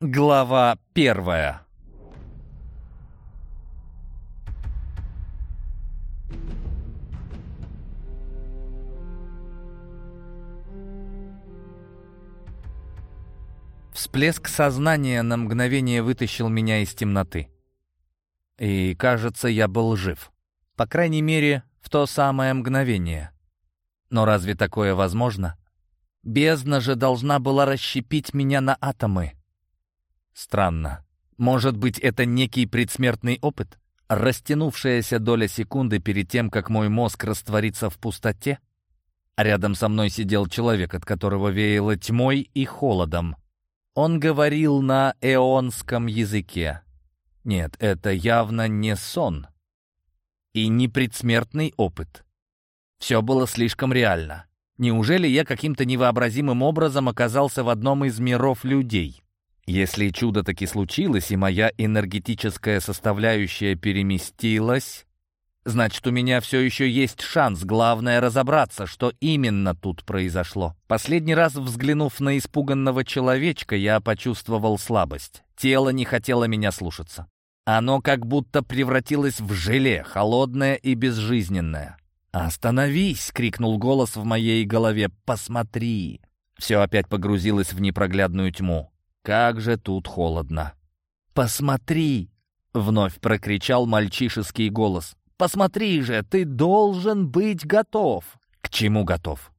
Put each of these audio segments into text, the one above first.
Глава первая Всплеск сознания на мгновение вытащил меня из темноты. И, кажется, я был жив. По крайней мере, в то самое мгновение. Но разве такое возможно? Бездна же должна была расщепить меня на атомы. Странно. Может быть, это некий предсмертный опыт? Растянувшаяся доля секунды перед тем, как мой мозг растворится в пустоте? Рядом со мной сидел человек, от которого веяло тьмой и холодом. Он говорил на эонском языке. Нет, это явно не сон. И не предсмертный опыт. Все было слишком реально. Неужели я каким-то невообразимым образом оказался в одном из миров людей? Если чудо таки случилось, и моя энергетическая составляющая переместилась, Значит, у меня все еще есть шанс. Главное разобраться, что именно тут произошло. Последний раз взглянув на испуганного человечка, я почувствовал слабость. Тело не хотело меня слушаться. Оно как будто превратилось в желе, холодное и безжизненное. «Остановись!» — крикнул голос в моей голове. «Посмотри!» Все опять погрузилось в непроглядную тьму. Как же тут холодно. «Посмотри!» — вновь прокричал мальчишеский голос. Посмотри же, ты должен быть готов. К чему готов?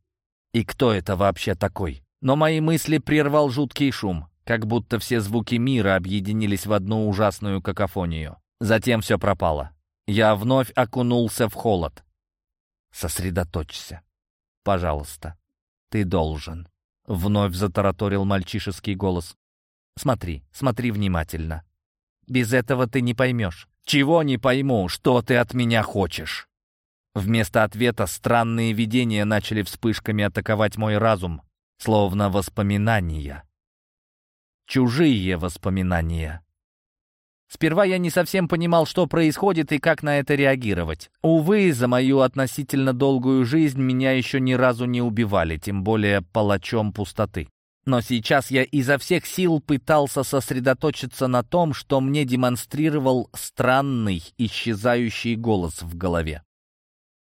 И кто это вообще такой? Но мои мысли прервал жуткий шум, как будто все звуки мира объединились в одну ужасную какофонию. Затем все пропало. Я вновь окунулся в холод. Сосредоточься. Пожалуйста. Ты должен. Вновь затараторил мальчишеский голос. Смотри, смотри внимательно. Без этого ты не поймешь. «Чего не пойму, что ты от меня хочешь?» Вместо ответа странные видения начали вспышками атаковать мой разум, словно воспоминания. Чужие воспоминания. Сперва я не совсем понимал, что происходит и как на это реагировать. Увы, за мою относительно долгую жизнь меня еще ни разу не убивали, тем более палачом пустоты. Но сейчас я изо всех сил пытался сосредоточиться на том, что мне демонстрировал странный, исчезающий голос в голове.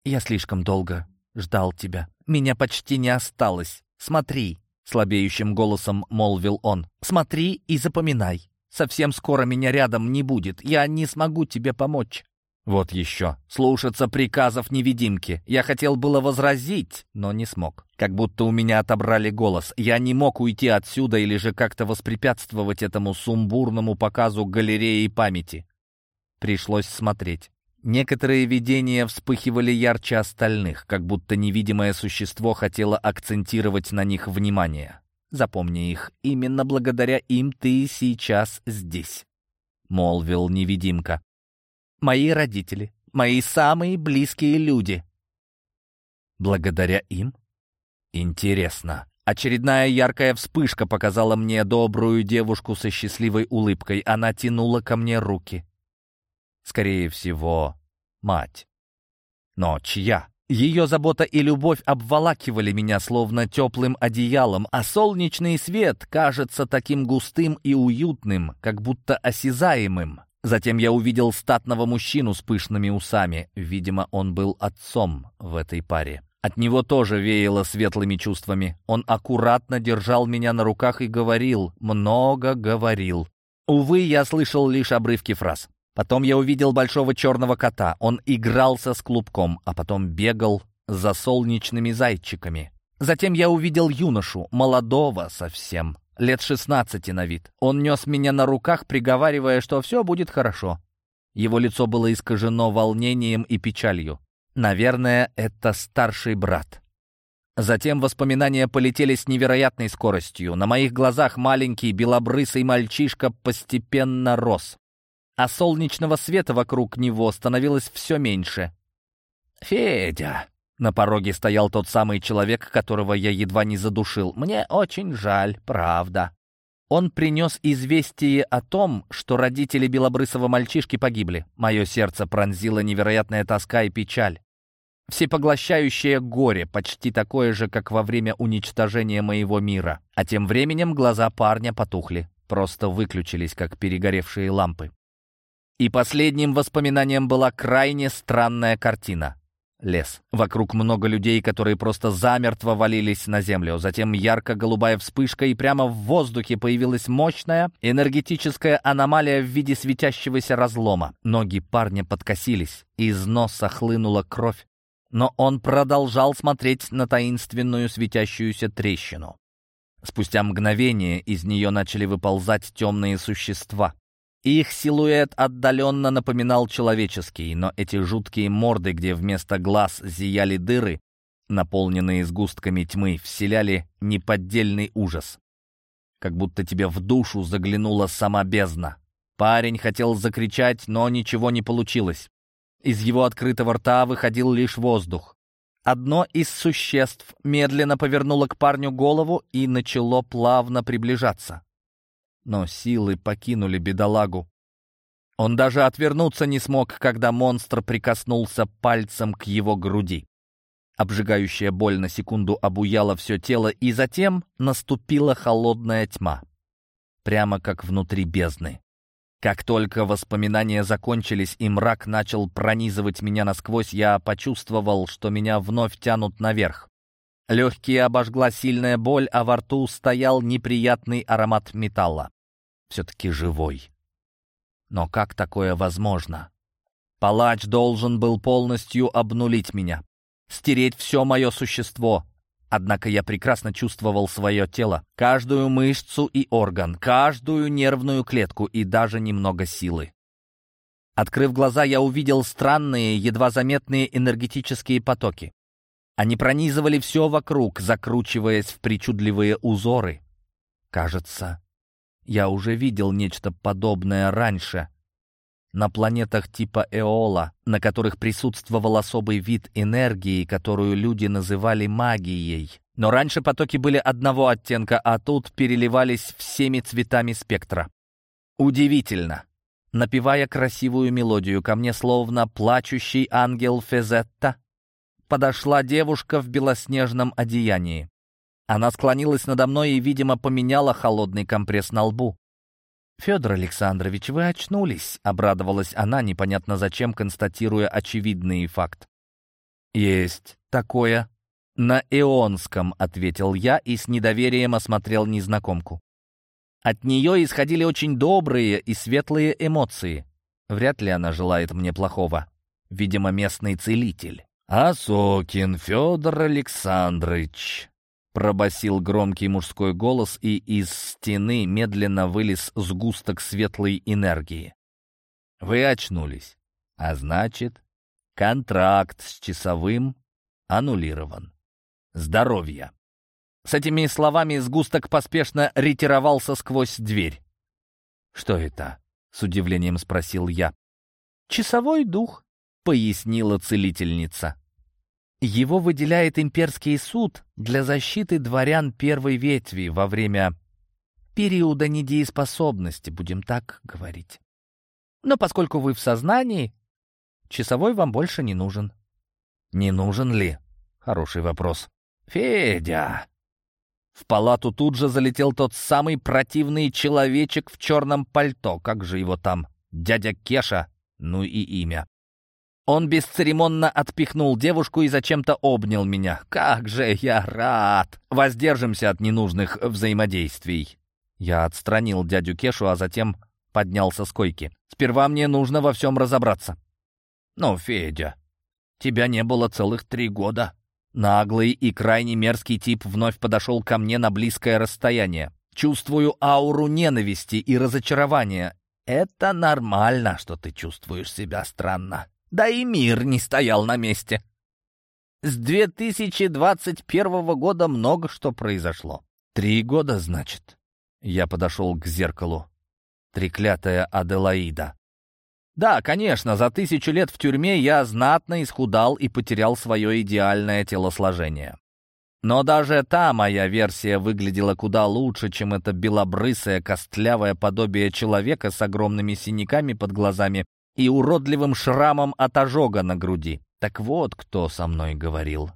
«Я слишком долго ждал тебя. Меня почти не осталось. Смотри», — слабеющим голосом молвил он. «Смотри и запоминай. Совсем скоро меня рядом не будет. Я не смогу тебе помочь». Вот еще. Слушаться приказов невидимки. Я хотел было возразить, но не смог. Как будто у меня отобрали голос. Я не мог уйти отсюда или же как-то воспрепятствовать этому сумбурному показу галереи памяти. Пришлось смотреть. Некоторые видения вспыхивали ярче остальных, как будто невидимое существо хотело акцентировать на них внимание. Запомни их, именно благодаря им ты сейчас здесь, — молвил невидимка мои родители, мои самые близкие люди. Благодаря им? Интересно. Очередная яркая вспышка показала мне добрую девушку со счастливой улыбкой. Она тянула ко мне руки. Скорее всего, мать. Но чья? Ее забота и любовь обволакивали меня словно теплым одеялом, а солнечный свет кажется таким густым и уютным, как будто осязаемым. Затем я увидел статного мужчину с пышными усами. Видимо, он был отцом в этой паре. От него тоже веяло светлыми чувствами. Он аккуратно держал меня на руках и говорил, много говорил. Увы, я слышал лишь обрывки фраз. Потом я увидел большого черного кота. Он игрался с клубком, а потом бегал за солнечными зайчиками. Затем я увидел юношу, молодого совсем, лет шестнадцати на вид. Он нес меня на руках, приговаривая, что все будет хорошо. Его лицо было искажено волнением и печалью. Наверное, это старший брат. Затем воспоминания полетели с невероятной скоростью. На моих глазах маленький белобрысый мальчишка постепенно рос, а солнечного света вокруг него становилось все меньше. «Федя!» На пороге стоял тот самый человек, которого я едва не задушил. Мне очень жаль, правда. Он принес известие о том, что родители белобрысого мальчишки погибли. Мое сердце пронзило невероятная тоска и печаль. Всепоглощающее горе, почти такое же, как во время уничтожения моего мира. А тем временем глаза парня потухли. просто выключились, как перегоревшие лампы. И последним воспоминанием была крайне странная картина. Лес. Вокруг много людей, которые просто замертво валились на землю. Затем ярко-голубая вспышка, и прямо в воздухе появилась мощная энергетическая аномалия в виде светящегося разлома. Ноги парня подкосились, из носа хлынула кровь, но он продолжал смотреть на таинственную светящуюся трещину. Спустя мгновение из нее начали выползать темные существа. Их силуэт отдаленно напоминал человеческий, но эти жуткие морды, где вместо глаз зияли дыры, наполненные сгустками тьмы, вселяли неподдельный ужас. Как будто тебе в душу заглянула сама бездна. Парень хотел закричать, но ничего не получилось. Из его открытого рта выходил лишь воздух. Одно из существ медленно повернуло к парню голову и начало плавно приближаться но силы покинули бедолагу. Он даже отвернуться не смог, когда монстр прикоснулся пальцем к его груди. Обжигающая боль на секунду обуяла все тело, и затем наступила холодная тьма. Прямо как внутри бездны. Как только воспоминания закончились и мрак начал пронизывать меня насквозь, я почувствовал, что меня вновь тянут наверх. Легкие обожгла сильная боль, а во рту стоял неприятный аромат металла. Все-таки живой. Но как такое возможно? Палач должен был полностью обнулить меня, стереть все мое существо. Однако я прекрасно чувствовал свое тело, каждую мышцу и орган, каждую нервную клетку и даже немного силы. Открыв глаза, я увидел странные, едва заметные энергетические потоки. Они пронизывали все вокруг, закручиваясь в причудливые узоры. Кажется, я уже видел нечто подобное раньше. На планетах типа Эола, на которых присутствовал особый вид энергии, которую люди называли магией. Но раньше потоки были одного оттенка, а тут переливались всеми цветами спектра. Удивительно. Напевая красивую мелодию, ко мне словно плачущий ангел Фезетта подошла девушка в белоснежном одеянии. Она склонилась надо мной и, видимо, поменяла холодный компресс на лбу. «Федор Александрович, вы очнулись», — обрадовалась она, непонятно зачем, констатируя очевидный факт. «Есть такое». «На Эонском», — ответил я и с недоверием осмотрел незнакомку. От нее исходили очень добрые и светлые эмоции. Вряд ли она желает мне плохого. Видимо, местный целитель. «Асокин Федор Александрович», — пробасил громкий мужской голос, и из стены медленно вылез сгусток светлой энергии. «Вы очнулись, а значит, контракт с часовым аннулирован. Здоровья!» С этими словами сгусток поспешно ретировался сквозь дверь. «Что это?» — с удивлением спросил я. «Часовой дух», — пояснила целительница. Его выделяет имперский суд для защиты дворян первой ветви во время периода недееспособности, будем так говорить. Но поскольку вы в сознании, часовой вам больше не нужен. Не нужен ли? Хороший вопрос. Федя! В палату тут же залетел тот самый противный человечек в черном пальто. Как же его там? Дядя Кеша? Ну и имя. Он бесцеремонно отпихнул девушку и зачем-то обнял меня. «Как же я рад!» «Воздержимся от ненужных взаимодействий». Я отстранил дядю Кешу, а затем поднялся с койки. «Сперва мне нужно во всем разобраться». «Ну, Федя, тебя не было целых три года». Наглый и крайне мерзкий тип вновь подошел ко мне на близкое расстояние. Чувствую ауру ненависти и разочарования. Это нормально, что ты чувствуешь себя странно. Да и мир не стоял на месте. С 2021 года много что произошло. Три года, значит. Я подошел к зеркалу. Треклятая Аделаида. Да, конечно, за тысячу лет в тюрьме я знатно исхудал и потерял свое идеальное телосложение. Но даже та моя версия выглядела куда лучше, чем это белобрысое, костлявое подобие человека с огромными синяками под глазами и уродливым шрамом от ожога на груди. Так вот, кто со мной говорил.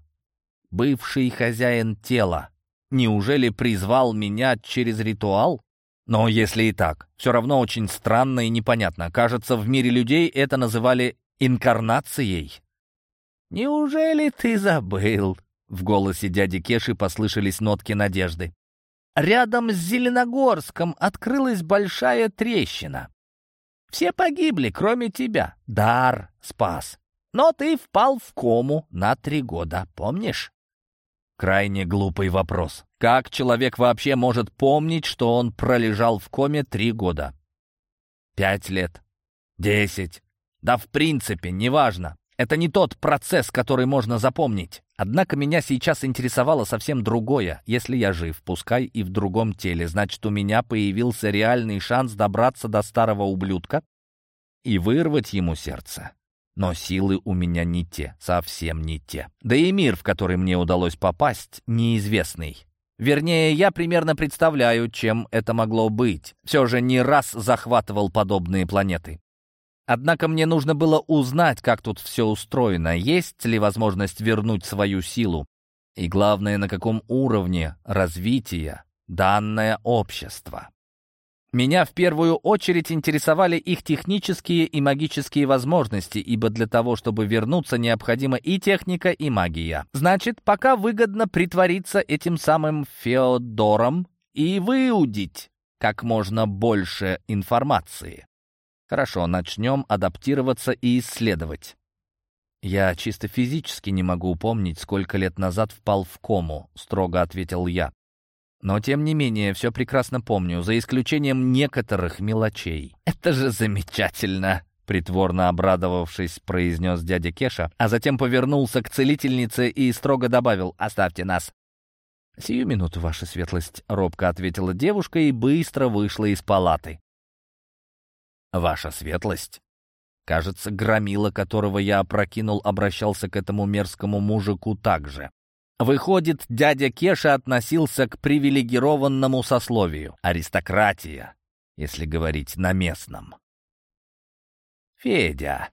Бывший хозяин тела. Неужели призвал меня через ритуал? Но если и так, все равно очень странно и непонятно. Кажется, в мире людей это называли инкарнацией. «Неужели ты забыл?» В голосе дяди Кеши послышались нотки надежды. «Рядом с Зеленогорском открылась большая трещина. Все погибли, кроме тебя. Дар спас. Но ты впал в кому на три года, помнишь?» Крайне глупый вопрос. Как человек вообще может помнить, что он пролежал в коме три года? Пять лет? Десять? Да в принципе, неважно. Это не тот процесс, который можно запомнить. Однако меня сейчас интересовало совсем другое. Если я жив, пускай и в другом теле, значит, у меня появился реальный шанс добраться до старого ублюдка и вырвать ему сердце. Но силы у меня не те, совсем не те. Да и мир, в который мне удалось попасть, неизвестный. Вернее, я примерно представляю, чем это могло быть. Все же не раз захватывал подобные планеты. Однако мне нужно было узнать, как тут все устроено, есть ли возможность вернуть свою силу. И главное, на каком уровне развития данное общество. Меня в первую очередь интересовали их технические и магические возможности, ибо для того, чтобы вернуться, необходима и техника, и магия. Значит, пока выгодно притвориться этим самым Феодором и выудить как можно больше информации. Хорошо, начнем адаптироваться и исследовать. «Я чисто физически не могу упомнить, сколько лет назад впал в кому», — строго ответил я. Но, тем не менее, все прекрасно помню, за исключением некоторых мелочей. «Это же замечательно!» Притворно обрадовавшись, произнес дядя Кеша, а затем повернулся к целительнице и строго добавил «Оставьте нас». «Сию минуту, ваша светлость», — робко ответила девушка и быстро вышла из палаты. «Ваша светлость?» Кажется, громила, которого я опрокинул, обращался к этому мерзкому мужику так же. Выходит, дядя Кеша относился к привилегированному сословию. Аристократия, если говорить на местном. «Федя!»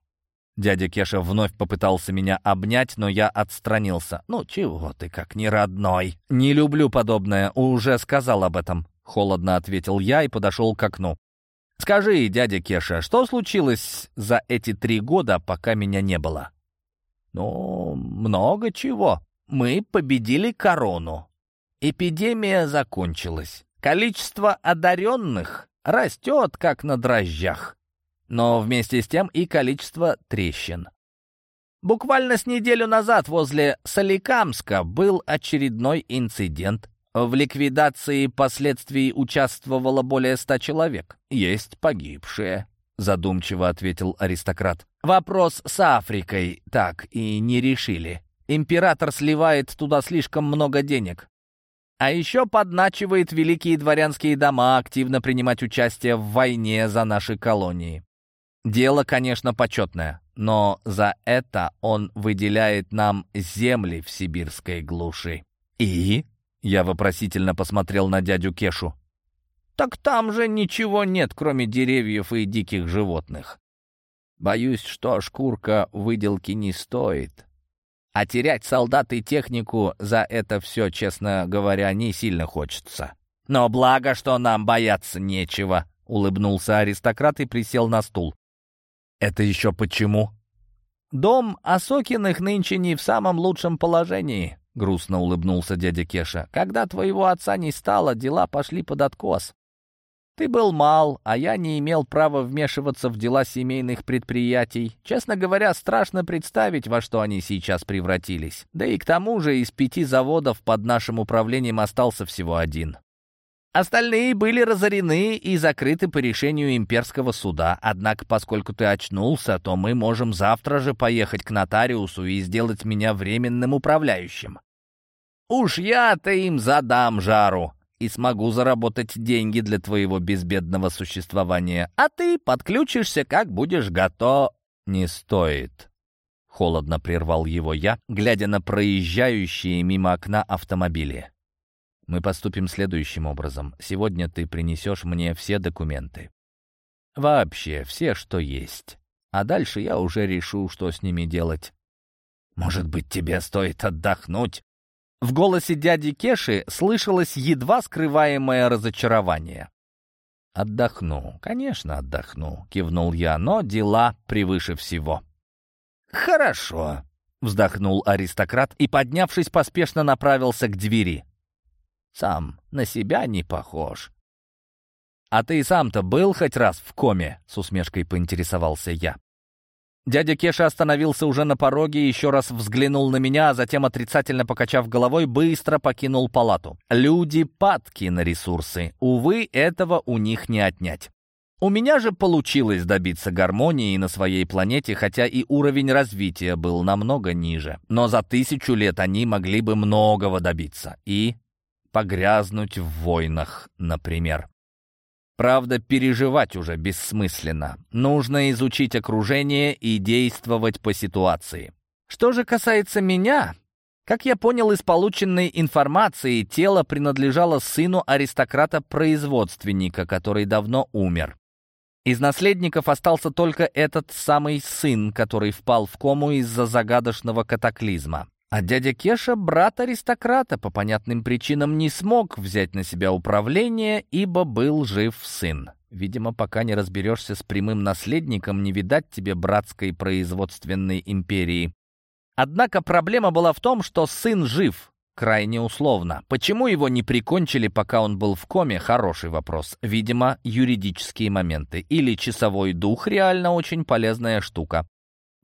Дядя Кеша вновь попытался меня обнять, но я отстранился. «Ну чего ты, как не родной?» «Не люблю подобное, уже сказал об этом», — холодно ответил я и подошел к окну. «Скажи, дядя Кеша, что случилось за эти три года, пока меня не было?» «Ну, много чего», мы победили корону. Эпидемия закончилась. Количество одаренных растет, как на дрожжах. Но вместе с тем и количество трещин. Буквально с неделю назад возле Соликамска был очередной инцидент. В ликвидации последствий участвовало более ста человек. Есть погибшие, задумчиво ответил аристократ. Вопрос с Африкой так и не решили. Император сливает туда слишком много денег. А еще подначивает великие дворянские дома активно принимать участие в войне за наши колонии. Дело, конечно, почетное, но за это он выделяет нам земли в сибирской глуши. И? Я вопросительно посмотрел на дядю Кешу. Так там же ничего нет, кроме деревьев и диких животных. Боюсь, что шкурка выделки не стоит. А терять солдат и технику за это все, честно говоря, не сильно хочется. Но благо, что нам бояться нечего, — улыбнулся аристократ и присел на стул. «Это еще почему?» «Дом Осокиных нынче не в самом лучшем положении», — грустно улыбнулся дядя Кеша. «Когда твоего отца не стало, дела пошли под откос. Ты был мал, а я не имел права вмешиваться в дела семейных предприятий. Честно говоря, страшно представить, во что они сейчас превратились. Да и к тому же из пяти заводов под нашим управлением остался всего один. Остальные были разорены и закрыты по решению имперского суда. Однако, поскольку ты очнулся, то мы можем завтра же поехать к нотариусу и сделать меня временным управляющим. Уж я-то им задам жару и смогу заработать деньги для твоего безбедного существования, а ты подключишься, как будешь готов...» «Не стоит», — холодно прервал его я, глядя на проезжающие мимо окна автомобили. «Мы поступим следующим образом. Сегодня ты принесешь мне все документы. Вообще, все, что есть. А дальше я уже решу, что с ними делать. Может быть, тебе стоит отдохнуть?» В голосе дяди Кеши слышалось едва скрываемое разочарование. «Отдохну, конечно, отдохну», — кивнул я, «но дела превыше всего». «Хорошо», — вздохнул аристократ и, поднявшись, поспешно направился к двери. «Сам на себя не похож». «А ты сам-то был хоть раз в коме?» — с усмешкой поинтересовался я. Дядя Кеша остановился уже на пороге, еще раз взглянул на меня, а затем, отрицательно покачав головой, быстро покинул палату. Люди падки на ресурсы. Увы, этого у них не отнять. У меня же получилось добиться гармонии на своей планете, хотя и уровень развития был намного ниже. Но за тысячу лет они могли бы многого добиться. И погрязнуть в войнах, например. Правда, переживать уже бессмысленно. Нужно изучить окружение и действовать по ситуации. Что же касается меня, как я понял из полученной информации, тело принадлежало сыну аристократа-производственника, который давно умер. Из наследников остался только этот самый сын, который впал в кому из-за загадочного катаклизма. А дядя Кеша, брат аристократа, по понятным причинам не смог взять на себя управление, ибо был жив сын. Видимо, пока не разберешься с прямым наследником, не видать тебе братской производственной империи. Однако проблема была в том, что сын жив, крайне условно. Почему его не прикончили, пока он был в коме, хороший вопрос. Видимо, юридические моменты. Или часовой дух реально очень полезная штука.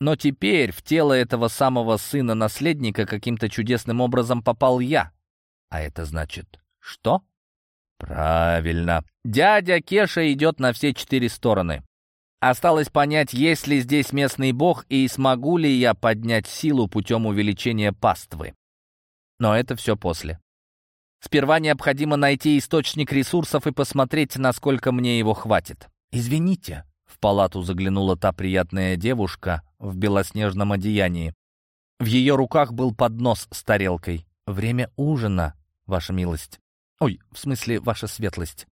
Но теперь в тело этого самого сына-наследника каким-то чудесным образом попал я. А это значит что? Правильно. Дядя Кеша идет на все четыре стороны. Осталось понять, есть ли здесь местный бог и смогу ли я поднять силу путем увеличения паствы. Но это все после. Сперва необходимо найти источник ресурсов и посмотреть, насколько мне его хватит. «Извините», — в палату заглянула та приятная девушка, в белоснежном одеянии. В ее руках был поднос с тарелкой. «Время ужина, ваша милость. Ой, в смысле, ваша светлость».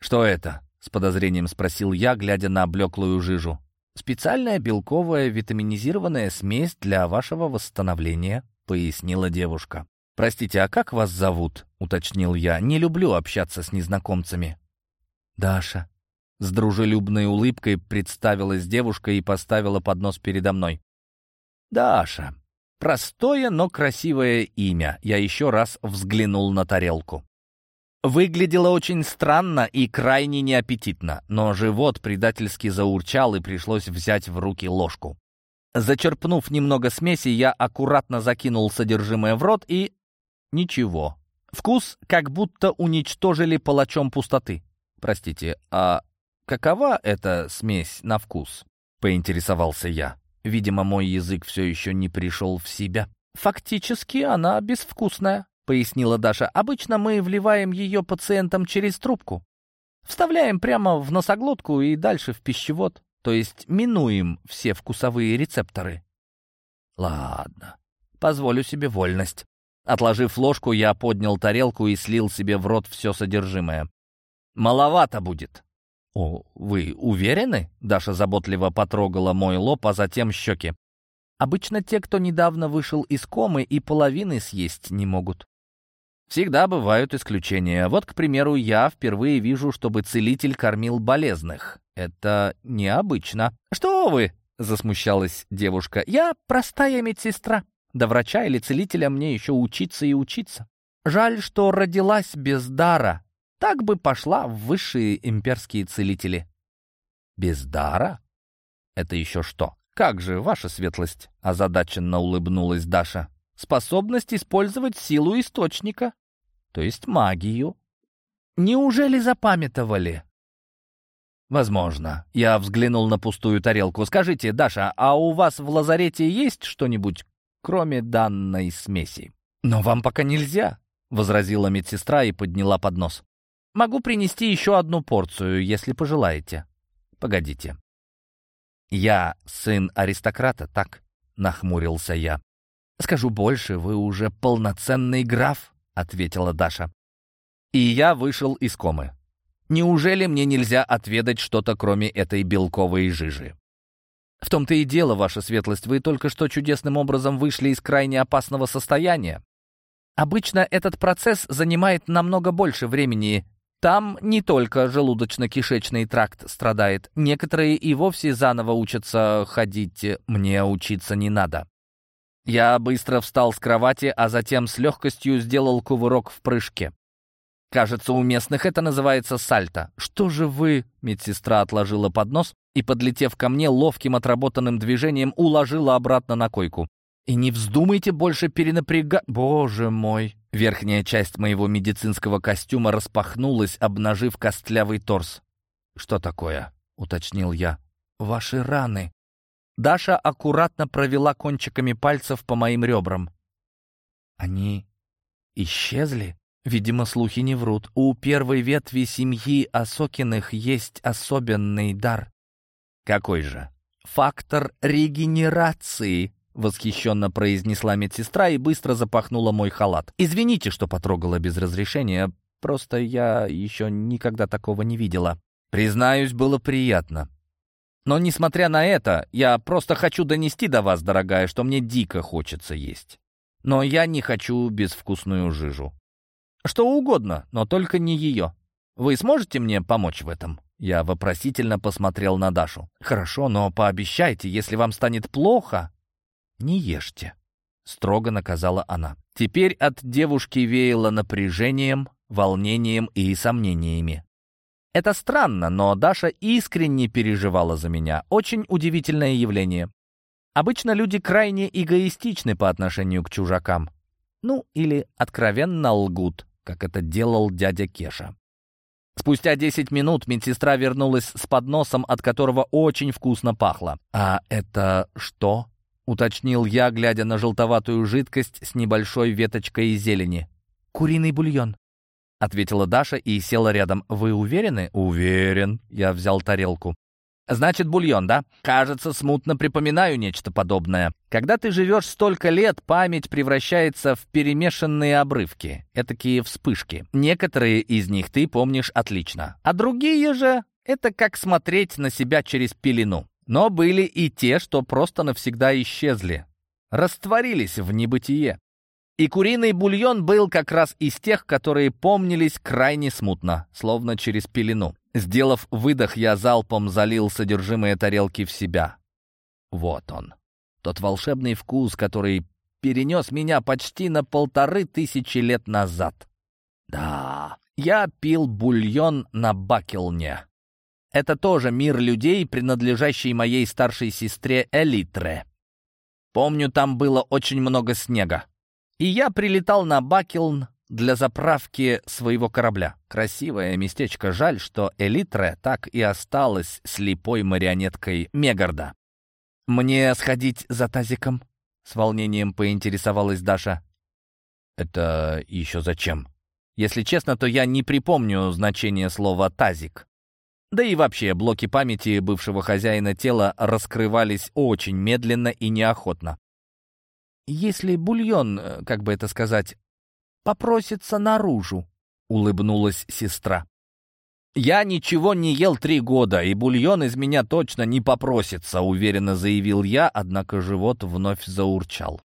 «Что это?» — с подозрением спросил я, глядя на облеклую жижу. «Специальная белковая витаминизированная смесь для вашего восстановления», — пояснила девушка. «Простите, а как вас зовут?» — уточнил я. «Не люблю общаться с незнакомцами». «Даша», с дружелюбной улыбкой представилась девушка и поставила поднос передо мной. «Даша. Простое, но красивое имя. Я еще раз взглянул на тарелку. Выглядело очень странно и крайне неаппетитно, но живот предательски заурчал и пришлось взять в руки ложку. Зачерпнув немного смеси, я аккуратно закинул содержимое в рот и... Ничего. Вкус как будто уничтожили палачом пустоты. Простите, а «Какова эта смесь на вкус?» — поинтересовался я. Видимо, мой язык все еще не пришел в себя. «Фактически она безвкусная», — пояснила Даша. «Обычно мы вливаем ее пациентам через трубку. Вставляем прямо в носоглотку и дальше в пищевод, то есть минуем все вкусовые рецепторы». «Ладно, позволю себе вольность». Отложив ложку, я поднял тарелку и слил себе в рот все содержимое. «Маловато будет», «О, вы уверены?» — Даша заботливо потрогала мой лоб, а затем щеки. «Обычно те, кто недавно вышел из комы, и половины съесть не могут». Всегда бывают исключения. Вот, к примеру, я впервые вижу, чтобы целитель кормил болезных. Это необычно. «Что вы?» — засмущалась девушка. «Я простая медсестра. До врача или целителя мне еще учиться и учиться. Жаль, что родилась без дара, так бы пошла в высшие имперские целители. Без дара? Это еще что? Как же, ваша светлость? Озадаченно улыбнулась Даша. Способность использовать силу источника, то есть магию. Неужели запамятовали? Возможно. Я взглянул на пустую тарелку. Скажите, Даша, а у вас в лазарете есть что-нибудь, кроме данной смеси? Но вам пока нельзя, возразила медсестра и подняла поднос. Могу принести еще одну порцию, если пожелаете. Погодите. Я сын аристократа, так? Нахмурился я. Скажу больше, вы уже полноценный граф, ответила Даша. И я вышел из комы. Неужели мне нельзя отведать что-то, кроме этой белковой жижи? В том-то и дело, ваша светлость, вы только что чудесным образом вышли из крайне опасного состояния. Обычно этот процесс занимает намного больше времени, Там не только желудочно-кишечный тракт страдает, некоторые и вовсе заново учатся ходить, мне учиться не надо. Я быстро встал с кровати, а затем с легкостью сделал кувырок в прыжке. Кажется, у местных это называется сальто. Что же вы? Медсестра отложила поднос и, подлетев ко мне, ловким отработанным движением уложила обратно на койку. И не вздумайте больше перенапрягать... Боже мой! Верхняя часть моего медицинского костюма распахнулась, обнажив костлявый торс. «Что такое?» — уточнил я. «Ваши раны». Даша аккуратно провела кончиками пальцев по моим ребрам. «Они исчезли?» Видимо, слухи не врут. У первой ветви семьи Осокиных есть особенный дар. «Какой же?» «Фактор регенерации», восхищенно произнесла медсестра и быстро запахнула мой халат. «Извините, что потрогала без разрешения, просто я еще никогда такого не видела». Признаюсь, было приятно. Но, несмотря на это, я просто хочу донести до вас, дорогая, что мне дико хочется есть. Но я не хочу безвкусную жижу. Что угодно, но только не ее. Вы сможете мне помочь в этом?» Я вопросительно посмотрел на Дашу. «Хорошо, но пообещайте, если вам станет плохо, не ешьте», — строго наказала она. Теперь от девушки веяло напряжением, волнением и сомнениями. Это странно, но Даша искренне переживала за меня. Очень удивительное явление. Обычно люди крайне эгоистичны по отношению к чужакам. Ну, или откровенно лгут, как это делал дядя Кеша. Спустя 10 минут медсестра вернулась с подносом, от которого очень вкусно пахло. «А это что?» Уточнил я, глядя на желтоватую жидкость с небольшой веточкой зелени. «Куриный бульон», — ответила Даша и села рядом. «Вы уверены?» «Уверен». Я взял тарелку. «Значит, бульон, да? Кажется, смутно припоминаю нечто подобное. Когда ты живешь столько лет, память превращается в перемешанные обрывки, этакие вспышки. Некоторые из них ты помнишь отлично, а другие же — это как смотреть на себя через пелену. Но были и те, что просто навсегда исчезли, растворились в небытие. И куриный бульон был как раз из тех, которые помнились крайне смутно, словно через пелену. Сделав выдох, я залпом залил содержимое тарелки в себя. Вот он. Тот волшебный вкус, который перенес меня почти на полторы тысячи лет назад. Да, я пил бульон на бакелне. Это тоже мир людей, принадлежащий моей старшей сестре Элитре. Помню, там было очень много снега. И я прилетал на Бакелн для заправки своего корабля. Красивое местечко. Жаль, что Элитре так и осталась слепой марионеткой Мегарда. «Мне сходить за тазиком?» — с волнением поинтересовалась Даша. «Это еще зачем?» Если честно, то я не припомню значение слова «тазик». Да и вообще, блоки памяти бывшего хозяина тела раскрывались очень медленно и неохотно. «Если бульон, э, как бы это сказать, попросится наружу», — улыбнулась сестра. «Я ничего не ел три года, и бульон из меня точно не попросится», — уверенно заявил я, однако живот вновь заурчал.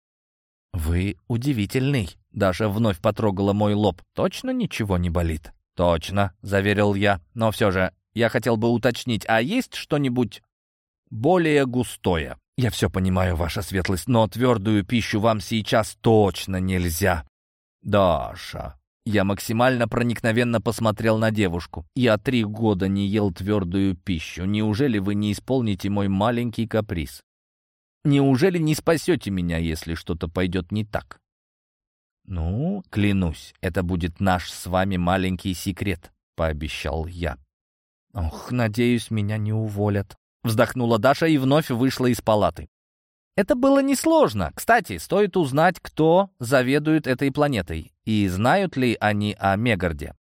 «Вы удивительный», — Даша вновь потрогала мой лоб. «Точно ничего не болит?» «Точно», — заверил я, — «но все же я хотел бы уточнить, а есть что-нибудь более густое? Я все понимаю, ваша светлость, но твердую пищу вам сейчас точно нельзя. Даша. Я максимально проникновенно посмотрел на девушку. Я три года не ел твердую пищу. Неужели вы не исполните мой маленький каприз? Неужели не спасете меня, если что-то пойдет не так? Ну, клянусь, это будет наш с вами маленький секрет, пообещал я. «Ох, надеюсь, меня не уволят», — вздохнула Даша и вновь вышла из палаты. Это было несложно. Кстати, стоит узнать, кто заведует этой планетой, и знают ли они о Мегарде.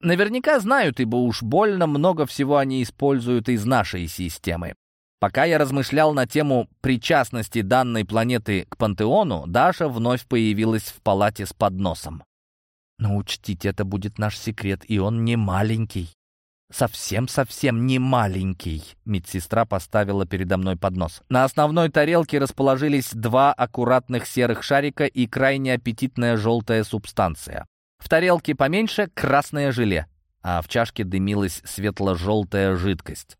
Наверняка знают, ибо уж больно много всего они используют из нашей системы. Пока я размышлял на тему причастности данной планеты к пантеону, Даша вновь появилась в палате с подносом. Но учтите, это будет наш секрет, и он не маленький. Совсем-совсем не маленький. Медсестра поставила передо мной поднос. На основной тарелке расположились два аккуратных серых шарика и крайне аппетитная желтая субстанция. В тарелке поменьше красное желе. а в чашке дымилась светло-желтая жидкость.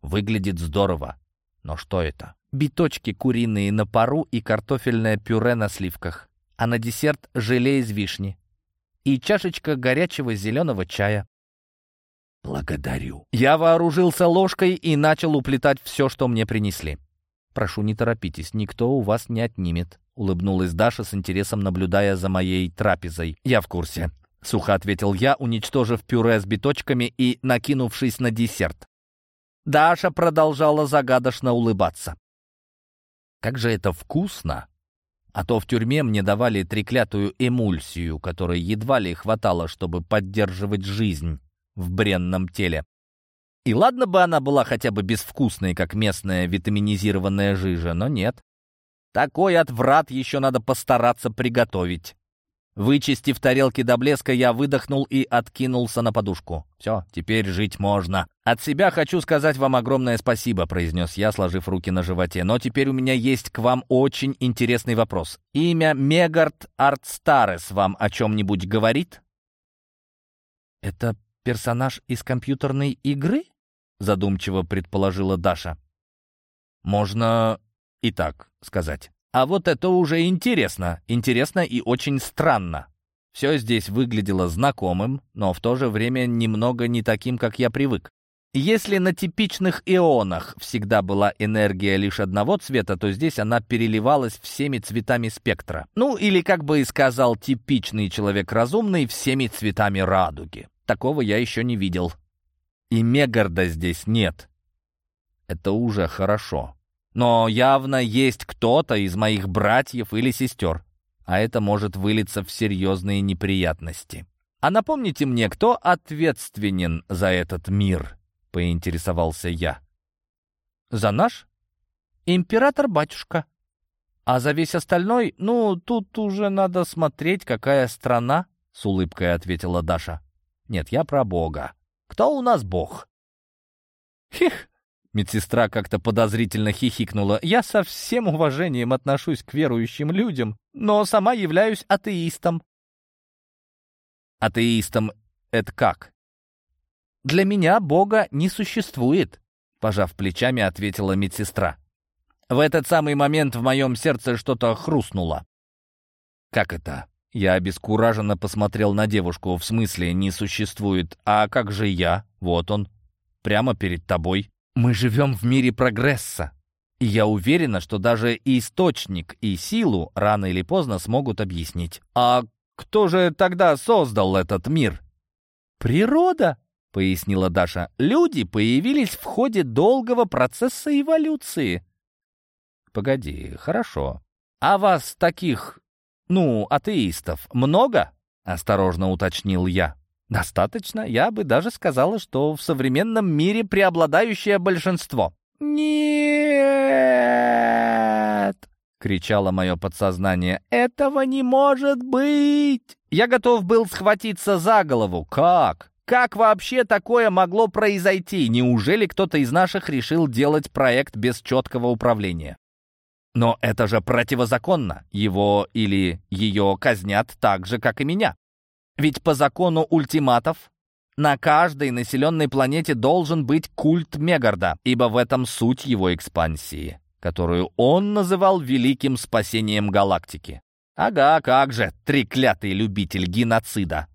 Выглядит здорово. Но что это? Биточки куриные на пару и картофельное пюре на сливках. А на десерт желе из вишни. И чашечка горячего зеленого чая. «Благодарю». Я вооружился ложкой и начал уплетать все, что мне принесли. «Прошу, не торопитесь, никто у вас не отнимет», — улыбнулась Даша с интересом, наблюдая за моей трапезой. «Я в курсе», — сухо ответил я, уничтожив пюре с биточками и накинувшись на десерт. Даша продолжала загадочно улыбаться. «Как же это вкусно!» А то в тюрьме мне давали треклятую эмульсию, которой едва ли хватало, чтобы поддерживать жизнь в бренном теле. И ладно бы она была хотя бы безвкусной, как местная витаминизированная жижа, но нет. Такой отврат еще надо постараться приготовить. Вычистив тарелки до блеска, я выдохнул и откинулся на подушку. «Все, теперь жить можно». «От себя хочу сказать вам огромное спасибо», — произнес я, сложив руки на животе. «Но теперь у меня есть к вам очень интересный вопрос. Имя Мегард Артстарес вам о чем-нибудь говорит?» «Это персонаж из компьютерной игры?» — задумчиво предположила Даша. «Можно и так сказать». А вот это уже интересно. Интересно и очень странно. Все здесь выглядело знакомым, но в то же время немного не таким, как я привык. Если на типичных ионах всегда была энергия лишь одного цвета, то здесь она переливалась всеми цветами спектра. Ну, или, как бы и сказал типичный человек разумный, всеми цветами радуги. Такого я еще не видел. И Мегарда здесь нет. Это уже хорошо. Но явно есть кто-то из моих братьев или сестер, а это может вылиться в серьезные неприятности. «А напомните мне, кто ответственен за этот мир?» — поинтересовался я. «За наш? Император-батюшка. А за весь остальной, ну, тут уже надо смотреть, какая страна», — с улыбкой ответила Даша. «Нет, я про Бога. Кто у нас Бог?» «Хих, Медсестра как-то подозрительно хихикнула. «Я со всем уважением отношусь к верующим людям, но сама являюсь атеистом». «Атеистом — это как?» «Для меня Бога не существует», — пожав плечами, ответила медсестра. В этот самый момент в моем сердце что-то хрустнуло. «Как это?» Я обескураженно посмотрел на девушку. «В смысле, не существует? А как же я? Вот он. Прямо перед тобой». Мы живем в мире прогресса, и я уверена, что даже источник и силу рано или поздно смогут объяснить. А кто же тогда создал этот мир? Природа, пояснила Даша. Люди появились в ходе долгого процесса эволюции. Погоди, хорошо. А вас таких, ну, атеистов много? Осторожно уточнил я. Достаточно, я бы даже сказала, что в современном мире преобладающее большинство. «Нет!» — кричало мое подсознание. «Этого не может быть!» Я готов был схватиться за голову. Как? Как вообще такое могло произойти? Неужели кто-то из наших решил делать проект без четкого управления? Но это же противозаконно. Его или ее казнят так же, как и меня. Ведь по закону ультиматов на каждой населенной планете должен быть культ Мегарда, ибо в этом суть его экспансии, которую он называл великим спасением галактики. Ага, как же, треклятый любитель геноцида.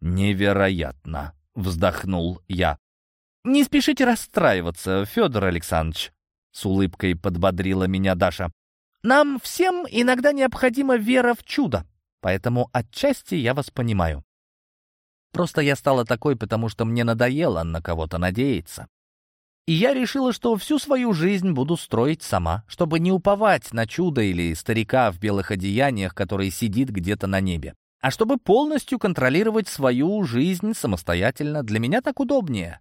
Невероятно, вздохнул я. Не спешите расстраиваться, Федор Александрович, с улыбкой подбодрила меня Даша. Нам всем иногда необходима вера в чудо, поэтому отчасти я вас понимаю. Просто я стала такой, потому что мне надоело на кого-то надеяться. И я решила, что всю свою жизнь буду строить сама, чтобы не уповать на чудо или старика в белых одеяниях, который сидит где-то на небе. А чтобы полностью контролировать свою жизнь самостоятельно, для меня так удобнее.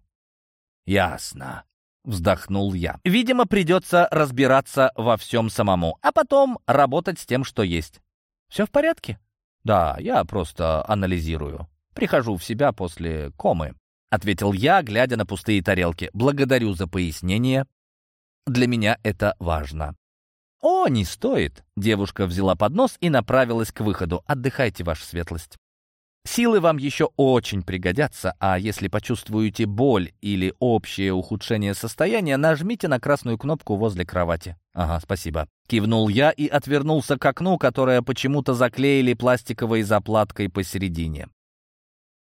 «Ясно», — вздохнул я. «Видимо, придется разбираться во всем самому, а потом работать с тем, что есть. Все в порядке?» «Да, я просто анализирую». Прихожу в себя после комы», — ответил я, глядя на пустые тарелки. «Благодарю за пояснение. Для меня это важно». «О, не стоит!» — девушка взяла поднос и направилась к выходу. «Отдыхайте, ваша светлость». Силы вам еще очень пригодятся, а если почувствуете боль или общее ухудшение состояния, нажмите на красную кнопку возле кровати. Ага, спасибо. Кивнул я и отвернулся к окну, которое почему-то заклеили пластиковой заплаткой посередине.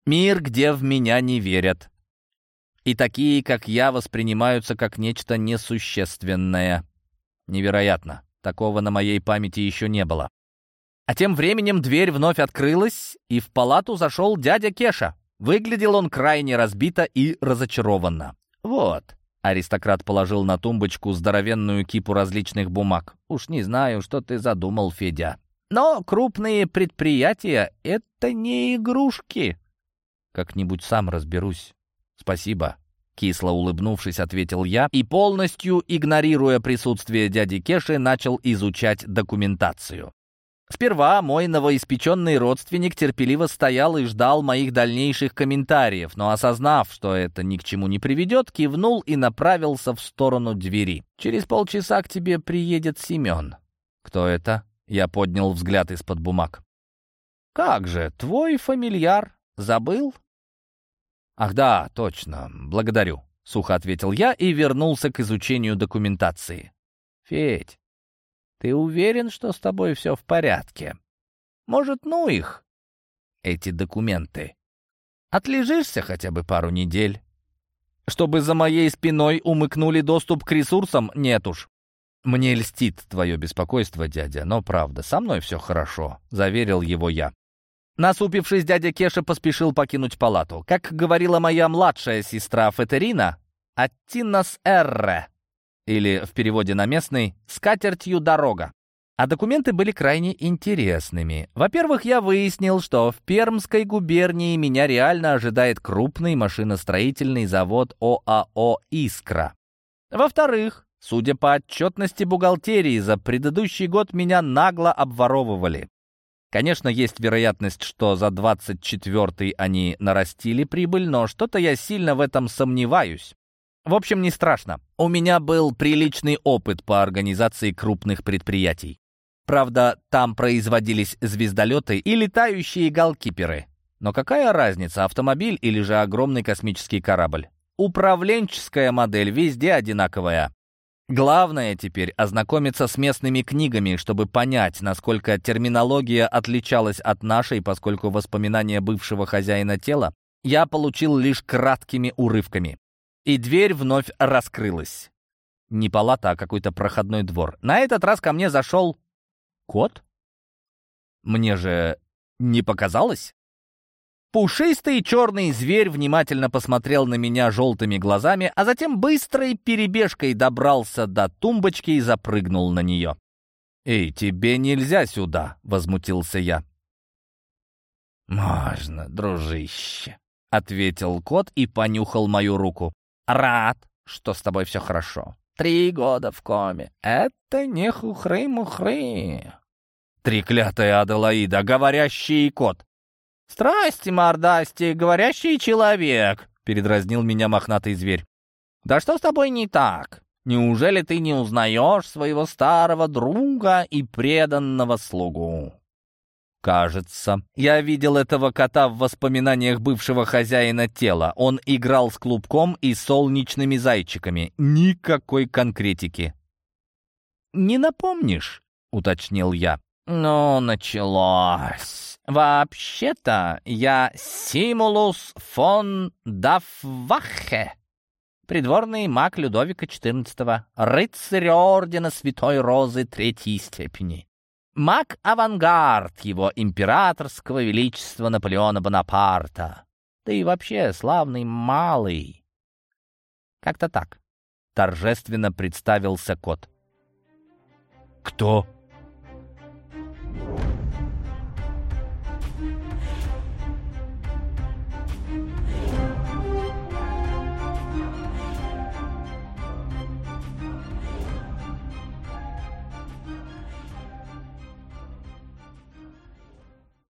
Мир, где в меня не верят. И такие, как я, воспринимаются как нечто несущественное. Невероятно. Такого на моей памяти еще не было. А тем временем дверь вновь открылась, и в палату зашел дядя Кеша. Выглядел он крайне разбито и разочарованно. «Вот», — аристократ положил на тумбочку здоровенную кипу различных бумаг. «Уж не знаю, что ты задумал, Федя. Но крупные предприятия — это не игрушки». «Как-нибудь сам разберусь. Спасибо». Кисло улыбнувшись, ответил я и, полностью игнорируя присутствие дяди Кеши, начал изучать документацию. Сперва мой новоиспеченный родственник терпеливо стоял и ждал моих дальнейших комментариев, но осознав, что это ни к чему не приведет, кивнул и направился в сторону двери. «Через полчаса к тебе приедет Семен». «Кто это?» Я поднял взгляд из-под бумаг. «Как же, твой фамильяр. Забыл?» «Ах да, точно. Благодарю», — сухо ответил я и вернулся к изучению документации. «Федь, ты уверен, что с тобой все в порядке? Может, ну их, эти документы? Отлежишься хотя бы пару недель? Чтобы за моей спиной умыкнули доступ к ресурсам? Нет уж. Мне льстит твое беспокойство, дядя, но правда, со мной все хорошо, заверил его я. Насупившись, дядя Кеша поспешил покинуть палату. Как говорила моя младшая сестра Фетерина, «Аттинас эрре», или в переводе на местный «скатертью дорога». А документы были крайне интересными. Во-первых, я выяснил, что в Пермской губернии меня реально ожидает крупный машиностроительный завод ОАО «Искра». Во-вторых, судя по отчетности бухгалтерии, за предыдущий год меня нагло обворовывали. Конечно, есть вероятность, что за 24-й они нарастили прибыль, но что-то я сильно в этом сомневаюсь. В общем, не страшно. У меня был приличный опыт по организации крупных предприятий. Правда, там производились звездолеты и летающие галкиперы. Но какая разница, автомобиль или же огромный космический корабль? Управленческая модель везде одинаковая. Главное теперь ознакомиться с местными книгами, чтобы понять, насколько терминология отличалась от нашей, поскольку воспоминания бывшего хозяина тела я получил лишь краткими урывками. И дверь вновь раскрылась. Не палата, а какой-то проходной двор. На этот раз ко мне зашел кот. Мне же не показалось? Пушистый черный зверь внимательно посмотрел на меня желтыми глазами, а затем быстрой перебежкой добрался до тумбочки и запрыгнул на нее. «Эй, тебе нельзя сюда!» — возмутился я. «Можно, дружище», — ответил кот и понюхал мою руку. «Рад, что с тобой все хорошо. Три года в коме. Это не хухры-мухры». «Треклятая Аделаида, говорящий кот! «Страсти, мордасти, говорящий человек!» — передразнил меня мохнатый зверь. «Да что с тобой не так? Неужели ты не узнаешь своего старого друга и преданного слугу?» «Кажется. Я видел этого кота в воспоминаниях бывшего хозяина тела. Он играл с клубком и солнечными зайчиками. Никакой конкретики». «Не напомнишь?» — уточнил я. «Ну, началось. Вообще-то я Симулус фон Дафвахе, придворный маг Людовика XIV, рыцарь ордена Святой Розы третьей степени. Маг-авангард его императорского величества Наполеона Бонапарта. Да и вообще славный малый. Как-то так. Торжественно представился кот. «Кто?»